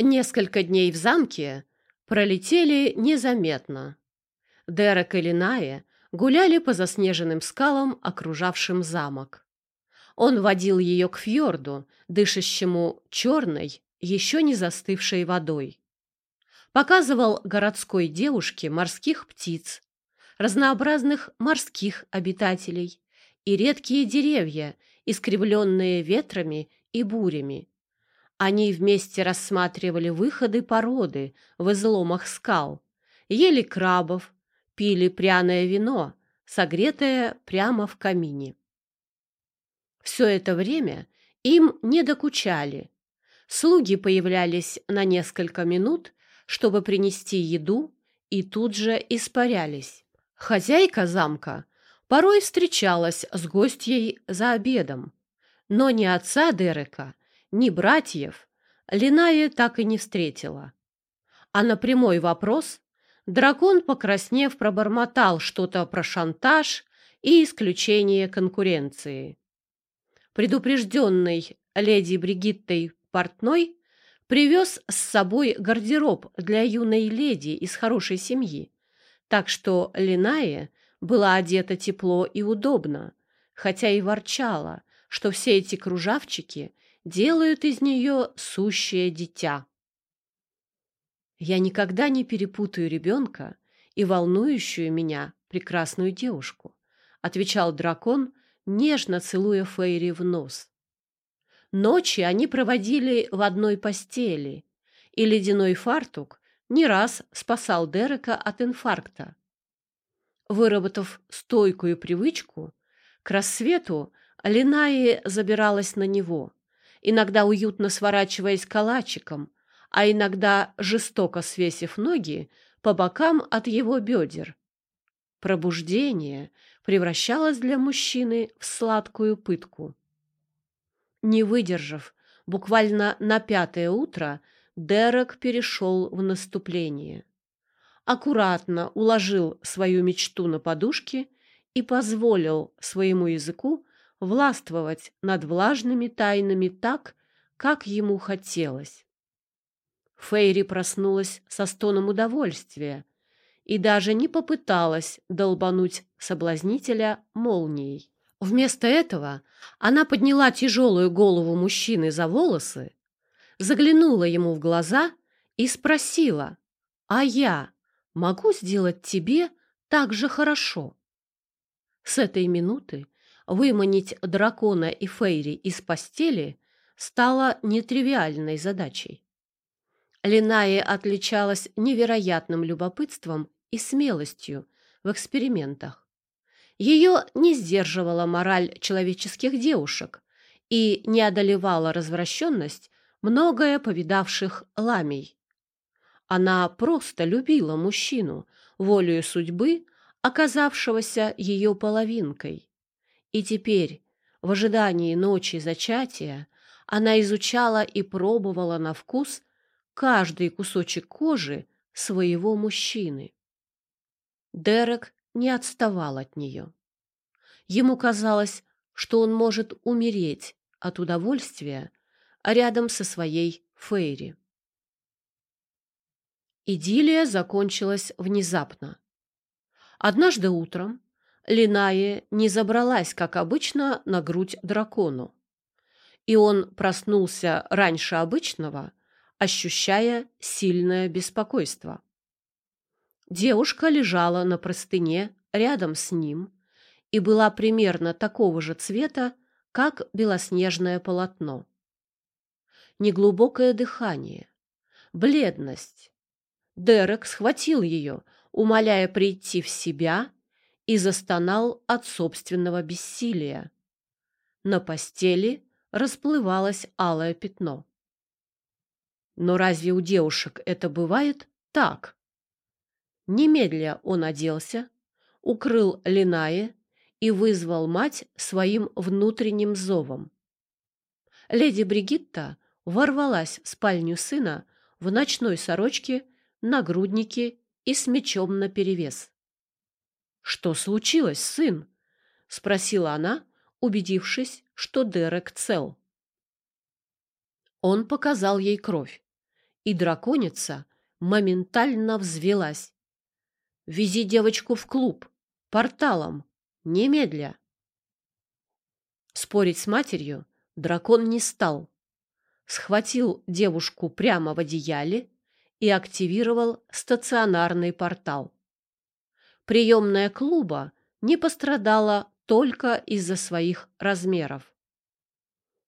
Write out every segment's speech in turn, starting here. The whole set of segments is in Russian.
Несколько дней в замке пролетели незаметно. Дерек и Линая гуляли по заснеженным скалам, окружавшим замок. Он водил ее к фьорду, дышащему черной, еще не застывшей водой. Показывал городской девушке морских птиц, разнообразных морских обитателей и редкие деревья, искривленные ветрами и бурями. Они вместе рассматривали выходы породы в изломах скал, ели крабов, пили пряное вино, согретое прямо в камине. Все это время им не докучали. Слуги появлялись на несколько минут, чтобы принести еду, и тут же испарялись. Хозяйка замка порой встречалась с гостьей за обедом, но ни отца Дерека, ни братьев Линая так и не встретила. А на прямой вопрос дракон, покраснев, пробормотал что-то про шантаж и исключение конкуренции. Предупрежденный леди Бригиттой Портной привез с собой гардероб для юной леди из хорошей семьи, так что Линая была одета тепло и удобно, хотя и ворчала, что все эти кружавчики делают из нее сущее дитя. Я никогда не перепутаю ребенка и волнующую меня прекрасную девушку, отвечал дракон, нежно целуя Фейри в нос. Ночи они проводили в одной постели, и ледяной фартук не раз спасал Дерека от инфаркта. Выработав стойкую привычку, к рассвету Линаи забиралась на него, иногда уютно сворачиваясь калачиком, а иногда жестоко свесив ноги по бокам от его бедер. Пробуждение превращалось для мужчины в сладкую пытку. Не выдержав, буквально на пятое утро Дерек перешел в наступление. Аккуратно уложил свою мечту на подушки и позволил своему языку властвовать над влажными тайнами так, как ему хотелось. Фейри проснулась со стоном удовольствия и даже не попыталась долбануть соблазнителя молнией. Вместо этого она подняла тяжелую голову мужчины за волосы, заглянула ему в глаза и спросила, «А я могу сделать тебе так же хорошо?» С этой минуты выманить дракона и Фейри из постели стало нетривиальной задачей. Линая отличалась невероятным любопытством и смелостью в экспериментах. Ее не сдерживала мораль человеческих девушек и не одолевала развращенность многое повидавших ламий. Она просто любила мужчину, волею судьбы, оказавшегося ее половинкой. И теперь, в ожидании ночи зачатия, она изучала и пробовала на вкус каждый кусочек кожи своего мужчины. Дерек не отставал от нее. Ему казалось, что он может умереть от удовольствия рядом со своей Фейри. Идиллия закончилась внезапно. Однажды утром Линая не забралась, как обычно, на грудь дракону. И он проснулся раньше обычного, ощущая сильное беспокойство. Девушка лежала на простыне рядом с ним и была примерно такого же цвета, как белоснежное полотно. Неглубокое дыхание, бледность. Дерек схватил ее, умоляя прийти в себя и застонал от собственного бессилия. На постели расплывалось алое пятно. Но разве у девушек это бывает так? Немедля он оделся, укрыл Линае и вызвал мать своим внутренним зовом. Леди Бригитта ворвалась в спальню сына в ночной сорочке, нагруднике и с мечом наперевес. «Что случилось, сын?» — спросила она, убедившись, что Дерек цел. Он показал ей кровь, и драконица моментально взвелась. «Вези девочку в клуб, порталом, немедля!» Спорить с матерью дракон не стал. Схватил девушку прямо в одеяле и активировал стационарный портал. Приемная клуба не пострадала только из-за своих размеров.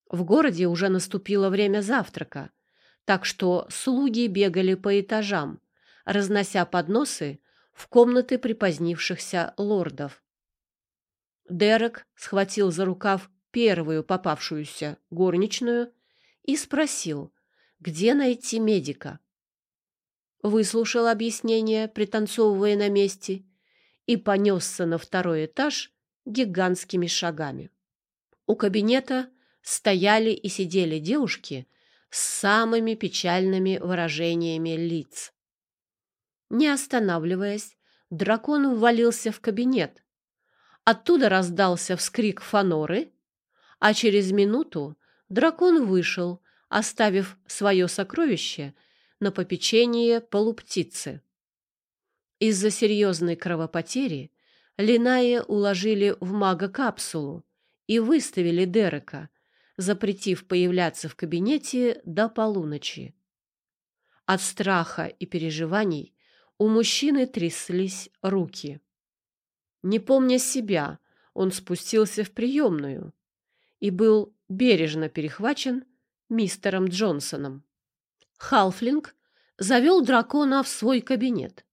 В городе уже наступило время завтрака, так что слуги бегали по этажам, разнося подносы в комнаты припозднившихся лордов. Дерек схватил за рукав первую попавшуюся горничную и спросил, где найти медика. Выслушал объяснение, пританцовывая на месте, и понесся на второй этаж гигантскими шагами. У кабинета стояли и сидели девушки с самыми печальными выражениями лиц. Не останавливаясь, дракон ввалился в кабинет. Оттуда раздался вскрик фаноры, а через минуту дракон вышел, оставив свое сокровище на попечение полуптицы. Из-за серьезной кровопотери Линая уложили в мага-капсулу и выставили Дерека, запретив появляться в кабинете до полуночи. От страха и переживаний у мужчины тряслись руки. Не помня себя, он спустился в приемную и был бережно перехвачен мистером Джонсоном. Халфлинг завел дракона в свой кабинет,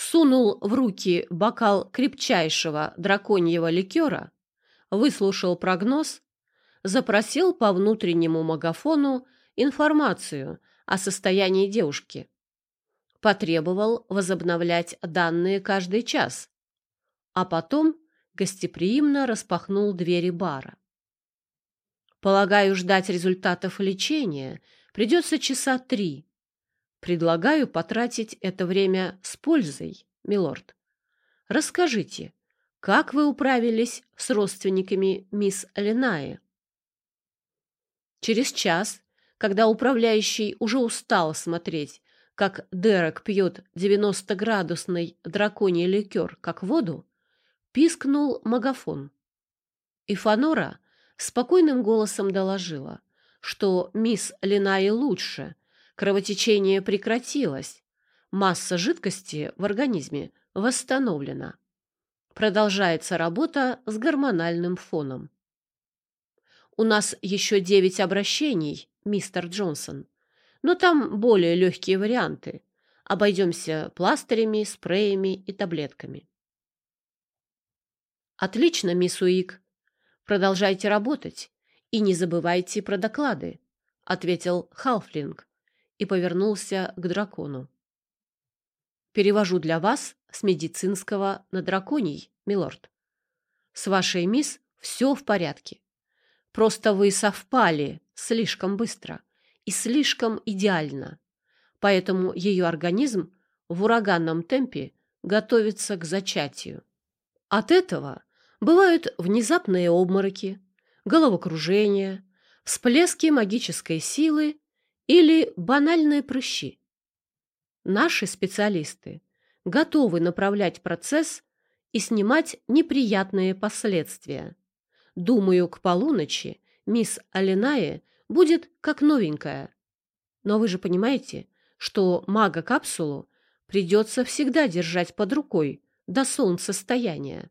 сунул в руки бокал крепчайшего драконьего ликера, выслушал прогноз запросил по внутреннему магафону информацию о состоянии девушки. Потребовал возобновлять данные каждый час, а потом гостеприимно распахнул двери бара. Полагаю, ждать результатов лечения придется часа три. Предлагаю потратить это время с пользой, милорд. Расскажите, как вы управились с родственниками мисс Ленаи? Через час, когда управляющий уже устал смотреть, как Дерек пьет 90-градусный драконий ликер, как воду, пискнул магафон. И Фанора спокойным голосом доложила, что мисс Линаи лучше, кровотечение прекратилось, масса жидкости в организме восстановлена. Продолжается работа с гормональным фоном. У нас еще девять обращений, мистер Джонсон. Но там более легкие варианты. Обойдемся пластырями, спреями и таблетками. Отлично, мисс Уик. Продолжайте работать и не забывайте про доклады, ответил Халфлинг и повернулся к дракону. Перевожу для вас с медицинского на драконий, милорд. С вашей мисс все в порядке. Просто вы совпали слишком быстро и слишком идеально. Поэтому ее организм в ураганном темпе готовится к зачатию. От этого бывают внезапные обмороки, головокружение, всплески магической силы или банальные прыщи. Наши специалисты готовы направлять процесс и снимать неприятные последствия. Думаю, к полуночи мисс Алиная будет как новенькая. Но вы же понимаете, что мага-капсулу придется всегда держать под рукой до солнцестояния.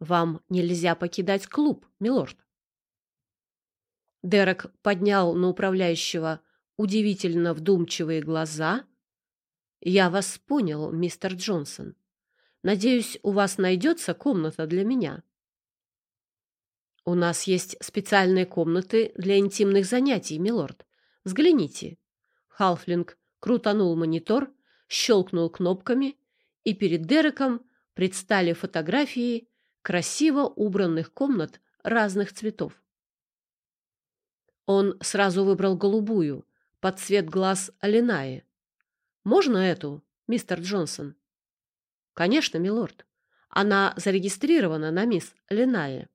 Вам нельзя покидать клуб, милорд. Дерек поднял на управляющего удивительно вдумчивые глаза. «Я вас понял, мистер Джонсон. Надеюсь, у вас найдется комната для меня». У нас есть специальные комнаты для интимных занятий, милорд. Взгляните. Халфлинг крутанул монитор, щелкнул кнопками, и перед Дереком предстали фотографии красиво убранных комнат разных цветов. Он сразу выбрал голубую, под цвет глаз Алинаи. «Можно эту, мистер Джонсон?» «Конечно, милорд. Она зарегистрирована на мисс Линая».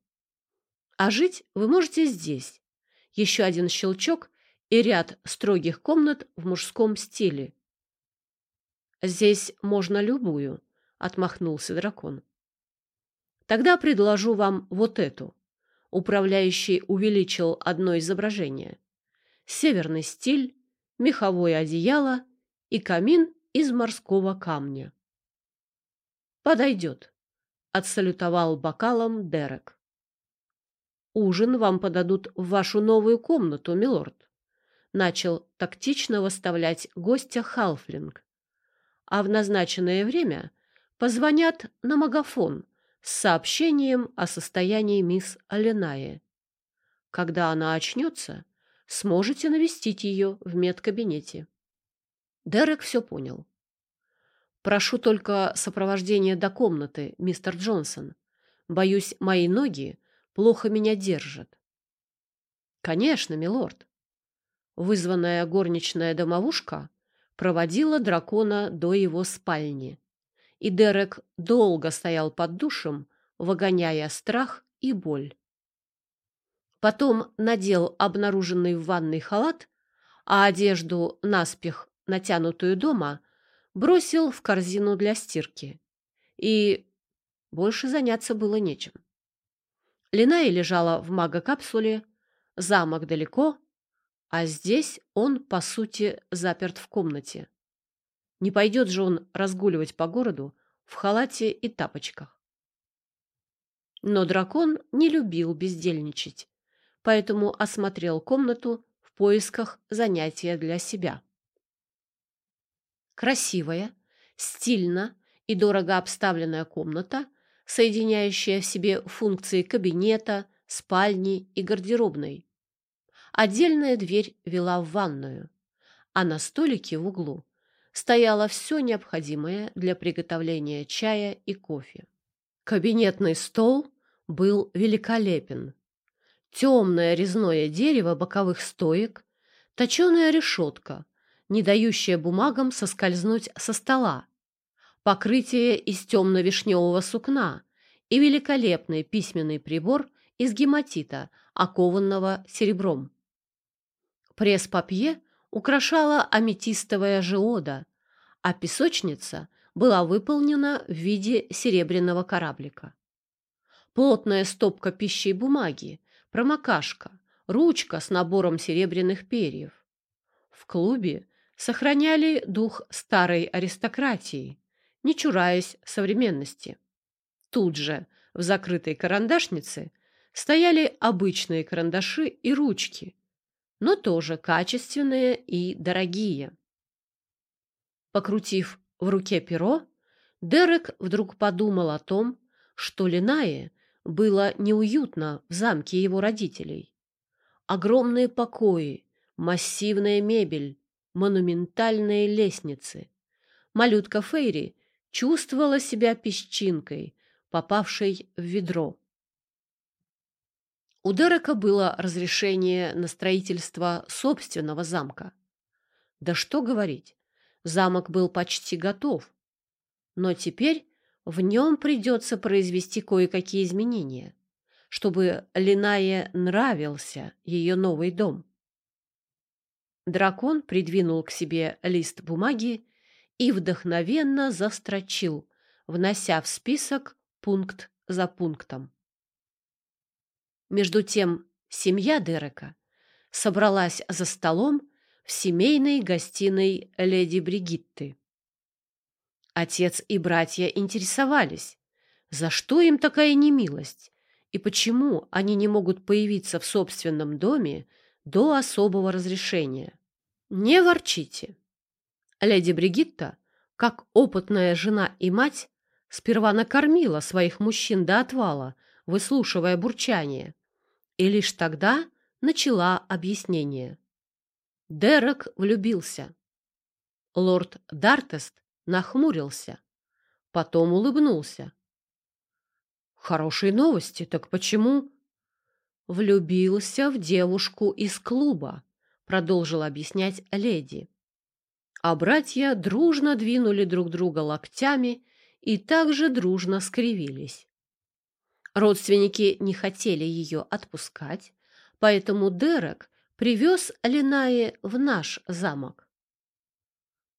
А жить вы можете здесь. Еще один щелчок, и ряд строгих комнат в мужском стиле. «Здесь можно любую», — отмахнулся дракон. «Тогда предложу вам вот эту». Управляющий увеличил одно изображение. Северный стиль, меховое одеяло и камин из морского камня. «Подойдет», — отсалютовал бокалом Дерек. «Ужин вам подадут в вашу новую комнату, милорд», — начал тактично выставлять гостя Халфлинг. «А в назначенное время позвонят на магафон с сообщением о состоянии мисс Аленае. Когда она очнется, сможете навестить ее в медкабинете». Дерек все понял. Прошу только сопровождения до комнаты, мистер Джонсон. Боюсь, мои ноги плохо меня держат. Конечно, милорд. Вызванная горничная домовушка проводила дракона до его спальни, и Дерек долго стоял под душем, выгоняя страх и боль. Потом надел обнаруженный в ванной халат, а одежду, наспех натянутую дома, бросил в корзину для стирки. И больше заняться было нечем. Линая лежала в мага-капсуле, замок далеко, а здесь он, по сути, заперт в комнате. Не пойдет же он разгуливать по городу в халате и тапочках. Но дракон не любил бездельничать, поэтому осмотрел комнату в поисках занятия для себя. Красивая, стильно и дорого обставленная комната, соединяющая в себе функции кабинета, спальни и гардеробной. Отдельная дверь вела в ванную, а на столике в углу стояло все необходимое для приготовления чая и кофе. Кабинетный стол был великолепен. Темное резное дерево боковых стоек, точеная решетка, не дающая бумагам соскользнуть со стола, покрытие из темно-вишневого сукна и великолепный письменный прибор из гематита, окованного серебром. Пресс-папье украшала аметистовая жиода, а песочница была выполнена в виде серебряного кораблика. Плотная стопка пищи и бумаги, промокашка, ручка с набором серебряных перьев. В клубе сохраняли дух старой аристократии, не чураясь современности. Тут же, в закрытой карандашнице, стояли обычные карандаши и ручки, но тоже качественные и дорогие. Покрутив в руке перо, Дерек вдруг подумал о том, что Линае было неуютно в замке его родителей. Огромные покои, массивная мебель, монументальные лестницы. Малютка Фейри чувствовала себя песчинкой, попавшей в ведро. У Дерека было разрешение на строительство собственного замка. Да что говорить, замок был почти готов. Но теперь в нем придется произвести кое-какие изменения, чтобы Линае нравился ее новый дом. Дракон придвинул к себе лист бумаги и вдохновенно застрочил, внося в список пункт за пунктом. Между тем семья Дерека собралась за столом в семейной гостиной леди Бригитты. Отец и братья интересовались, за что им такая немилость и почему они не могут появиться в собственном доме до особого разрешения. Не ворчите. Леди Бригитта, как опытная жена и мать, сперва накормила своих мужчин до отвала, выслушивая бурчание, и лишь тогда начала объяснение. Дерек влюбился. Лорд Дартест нахмурился, потом улыбнулся. Хорошие новости, так почему? влюбился в девушку из клуба, продолжила объяснять леди. А братья дружно двинули друг друга локтями и также дружно скривились. Родственники не хотели ее отпускать, поэтому Дерек привез Линае в наш замок.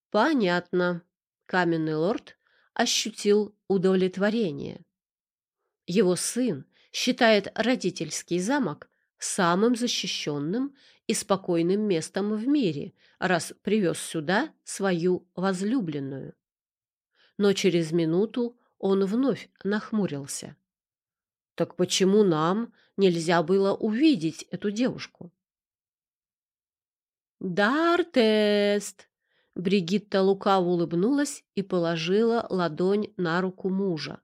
Понятно. Каменный лорд ощутил удовлетворение. Его сын считает родительский замок самым защищенным и спокойным местом в мире, раз привез сюда свою возлюбленную. Но через минуту он вновь нахмурился. Так почему нам нельзя было увидеть эту девушку? «Дар-тест!» Бригитта лукаво улыбнулась и положила ладонь на руку мужа.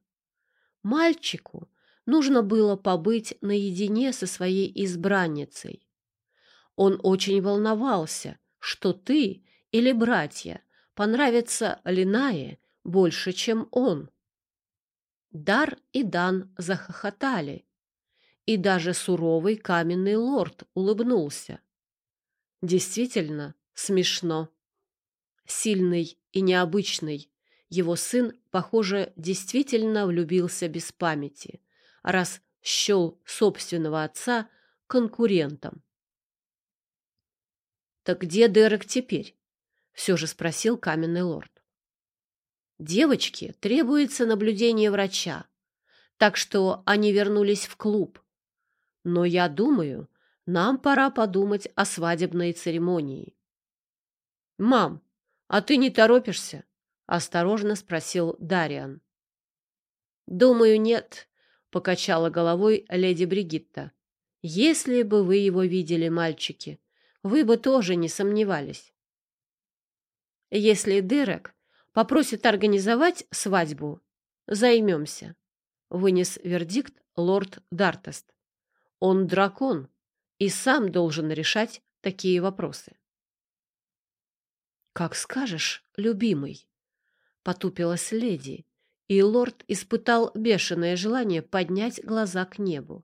Мальчику нужно было побыть наедине со своей избранницей. Он очень волновался, что ты или братья понравятся Линае больше, чем он. Дар и Дан захохотали, и даже суровый каменный лорд улыбнулся. Действительно смешно. Сильный и необычный, его сын, похоже, действительно влюбился без памяти, раз счел собственного отца конкурентом. «Так где Дерек теперь?» — все же спросил каменный лорд. Девочке требуется наблюдение врача, так что они вернулись в клуб. Но я думаю, нам пора подумать о свадебной церемонии. «Мам, а ты не торопишься?» — осторожно спросил Дариан. «Думаю, нет», — покачала головой леди Бригитта. «Если бы вы его видели, мальчики, вы бы тоже не сомневались. Если Дерек попросит организовать свадьбу, займемся, вынес вердикт лорд Дартест. Он дракон и сам должен решать такие вопросы. Как скажешь, любимый, потупилась леди, и лорд испытал бешеное желание поднять глаза к небу.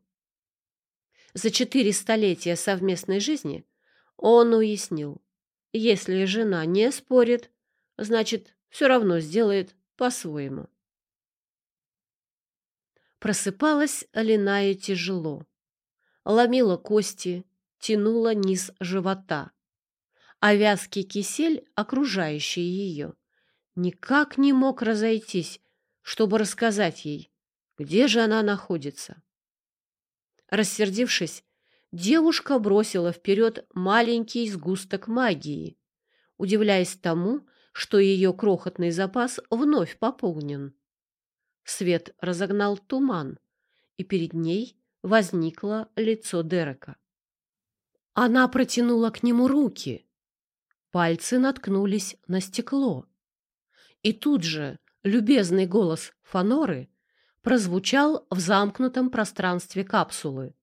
За четыре столетия совместной жизни он уяснил, если жена не спорит, значит, все равно сделает по-своему. Просыпалась Линая тяжело. Ломила кости, тянула низ живота. А вязкий кисель, окружающий ее, никак не мог разойтись, чтобы рассказать ей, где же она находится. Рассердившись, девушка бросила вперед маленький сгусток магии, удивляясь тому, что ее крохотный запас вновь пополнен. Свет разогнал туман, и перед ней возникло лицо Дерека. Она протянула к нему руки. Пальцы наткнулись на стекло. И тут же любезный голос Фаноры прозвучал в замкнутом пространстве капсулы.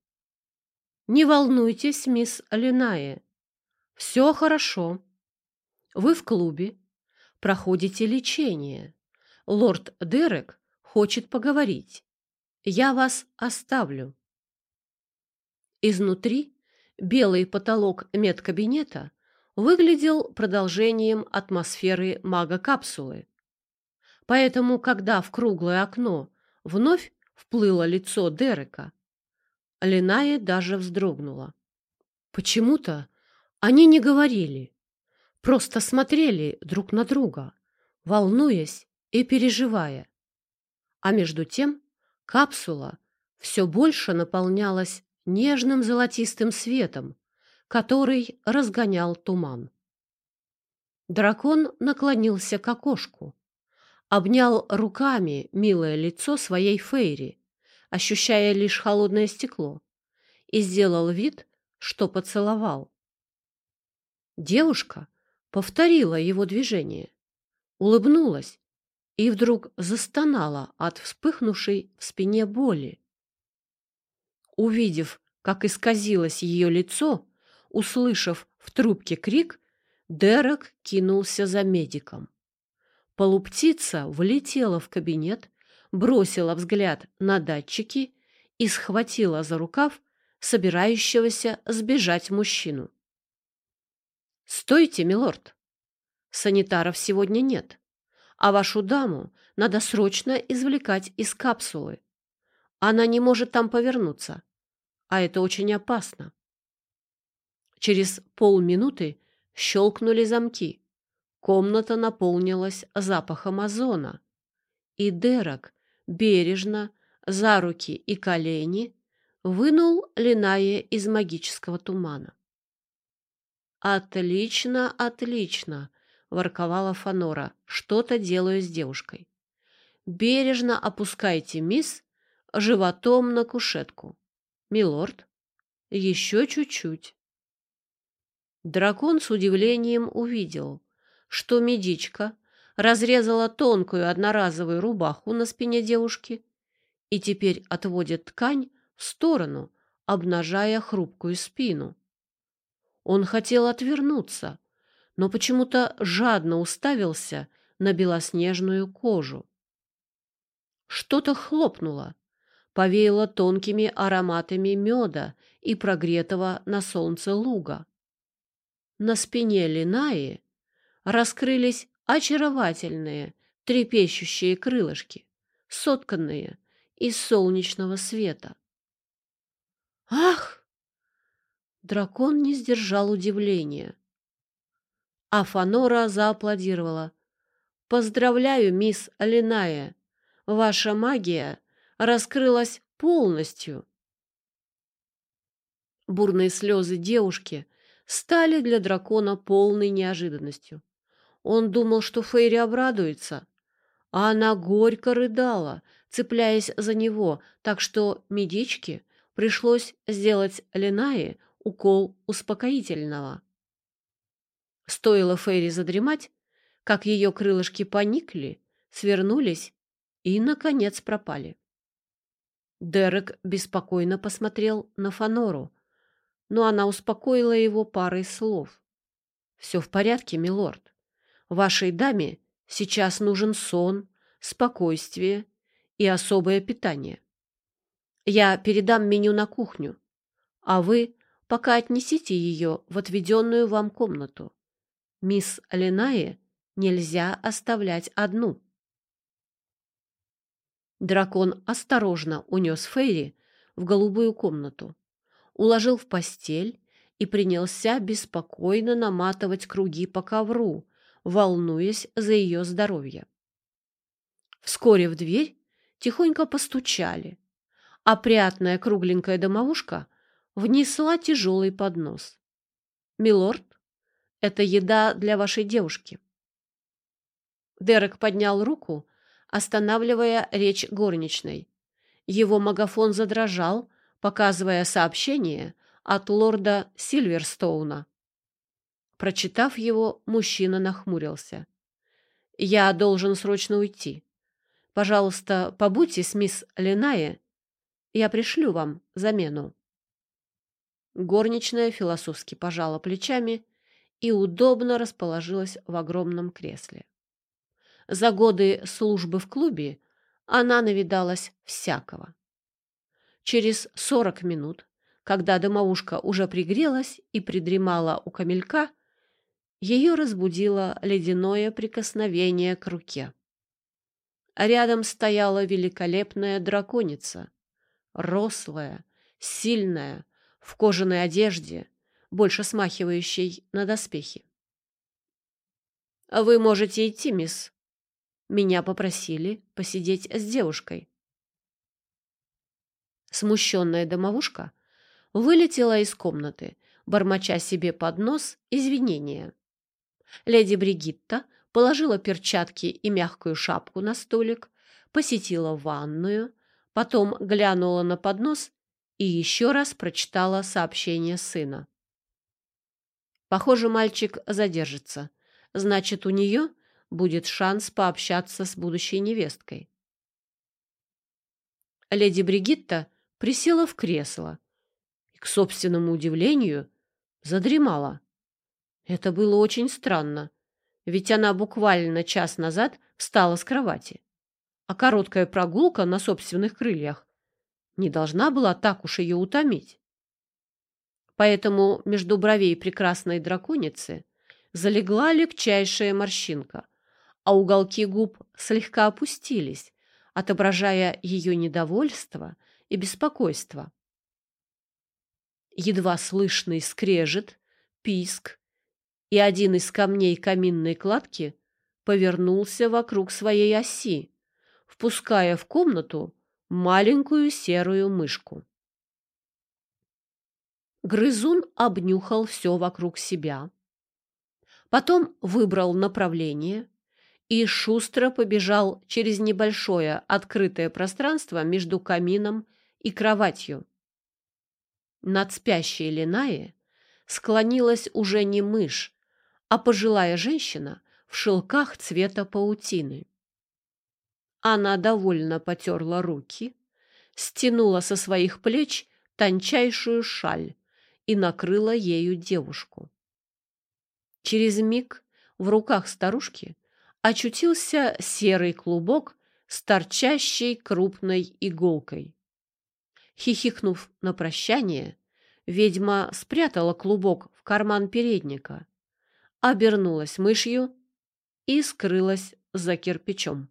«Не волнуйтесь, мисс Линая. Все хорошо. Вы в клубе, проходите лечение. Лорд Дерек хочет поговорить. Я вас оставлю. Изнутри белый потолок медкабинета выглядел продолжением атмосферы мага-капсулы. Поэтому, когда в круглое окно вновь вплыло лицо Дерека, Линая даже вздрогнула. Почему-то они не говорили, просто смотрели друг на друга, волнуясь и переживая. А между тем капсула все больше наполнялась нежным золотистым светом, который разгонял туман. Дракон наклонился к окошку, обнял руками милое лицо своей Фейри, ощущая лишь холодное стекло, и сделал вид, что поцеловал. Девушка повторила его движение, улыбнулась и вдруг застонала от вспыхнувшей в спине боли. Увидев, как исказилось ее лицо, услышав в трубке крик, Дерек кинулся за медиком. Полуптица влетела в кабинет, бросила взгляд на датчики и схватила за рукав собирающегося сбежать мужчину. «Стойте, милорд! Санитаров сегодня нет, а вашу даму надо срочно извлекать из капсулы. Она не может там повернуться, а это очень опасно». Через полминуты щелкнули замки. Комната наполнилась запахом озона. И Дерек бережно, за руки и колени, вынул Линая из магического тумана. «Отлично, отлично!» — ворковала Фанора, что-то делаю с девушкой. «Бережно опускайте мисс животом на кушетку. Милорд, еще чуть-чуть». Дракон с удивлением увидел, что медичка разрезала тонкую одноразовую рубаху на спине девушки и теперь отводит ткань в сторону, обнажая хрупкую спину. Он хотел отвернуться, но почему-то жадно уставился на белоснежную кожу. Что-то хлопнуло, повеяло тонкими ароматами меда и прогретого на солнце луга. На спине Линаи раскрылись очаровательные трепещущие крылышки, сотканные из солнечного света. «Ах!» Дракон не сдержал удивления. А Фанора зааплодировала. «Поздравляю, мисс Алиная! Ваша магия раскрылась полностью!» Бурные слезы девушки стали для дракона полной неожиданностью. Он думал, что Фейри обрадуется, а она горько рыдала, цепляясь за него, так что медичке пришлось сделать Ленае укол успокоительного. Стоило Фейри задремать, как ее крылышки поникли, свернулись и, наконец, пропали. Дерек беспокойно посмотрел на Фанору, но она успокоила его парой слов. «Все в порядке, милорд. Вашей даме сейчас нужен сон, спокойствие и особое питание. Я передам меню на кухню, а вы пока отнесите ее в отведенную вам комнату. Мисс Ленае нельзя оставлять одну. Дракон осторожно унес Фейри в голубую комнату, уложил в постель и принялся беспокойно наматывать круги по ковру, волнуясь за ее здоровье. Вскоре в дверь тихонько постучали. Опрятная кругленькая домовушка внесла тяжелый поднос. «Милорд, это еда для вашей девушки». Дерек поднял руку, останавливая речь горничной. Его магафон задрожал, показывая сообщение от лорда Сильверстоуна. Прочитав его, мужчина нахмурился. «Я должен срочно уйти. Пожалуйста, побудьте с мисс Ленае. Я пришлю вам замену». Горничная философски пожала плечами и удобно расположилась в огромном кресле. За годы службы в клубе она навидалась всякого. Через сорок минут, когда домовушка уже пригрелась и придремала у камелька, ее разбудило ледяное прикосновение к руке. Рядом стояла великолепная драконица, рослая, сильная, в кожаной одежде, больше смахивающей на доспехи. «Вы можете идти, мисс. Меня попросили посидеть с девушкой». Смущенная домовушка вылетела из комнаты, бормоча себе под нос извинения. Леди Бригитта положила перчатки и мягкую шапку на столик, посетила ванную, потом глянула на поднос и еще раз прочитала сообщение сына. Похоже, мальчик задержится. Значит, у нее будет шанс пообщаться с будущей невесткой. Леди Бригитта присела в кресло и, к собственному удивлению, задремала. Это было очень странно, ведь она буквально час назад встала с кровати, а короткая прогулка на собственных крыльях не должна была так уж ее утомить. Поэтому между бровей прекрасной драконицы залегла легчайшая морщинка, а уголки губ слегка опустились, отображая ее недовольство и беспокойство. Едва слышный скрежет писк, и один из камней каминной кладки повернулся вокруг своей оси, впуская в комнату маленькую серую мышку. Грызун обнюхал все вокруг себя, потом выбрал направление и шустро побежал через небольшое открытое пространство между камином и кроватью. Над спящей Линаe склонилась уже не мышь, а пожилая женщина в шелках цвета паутины. Она довольно потерла руки, стянула со своих плеч тончайшую шаль и накрыла ею девушку. Через миг в руках старушки очутился серый клубок с торчащей крупной иголкой. Хихикнув на прощание, ведьма спрятала клубок в карман передника, обернулась мышью и скрылась за кирпичом.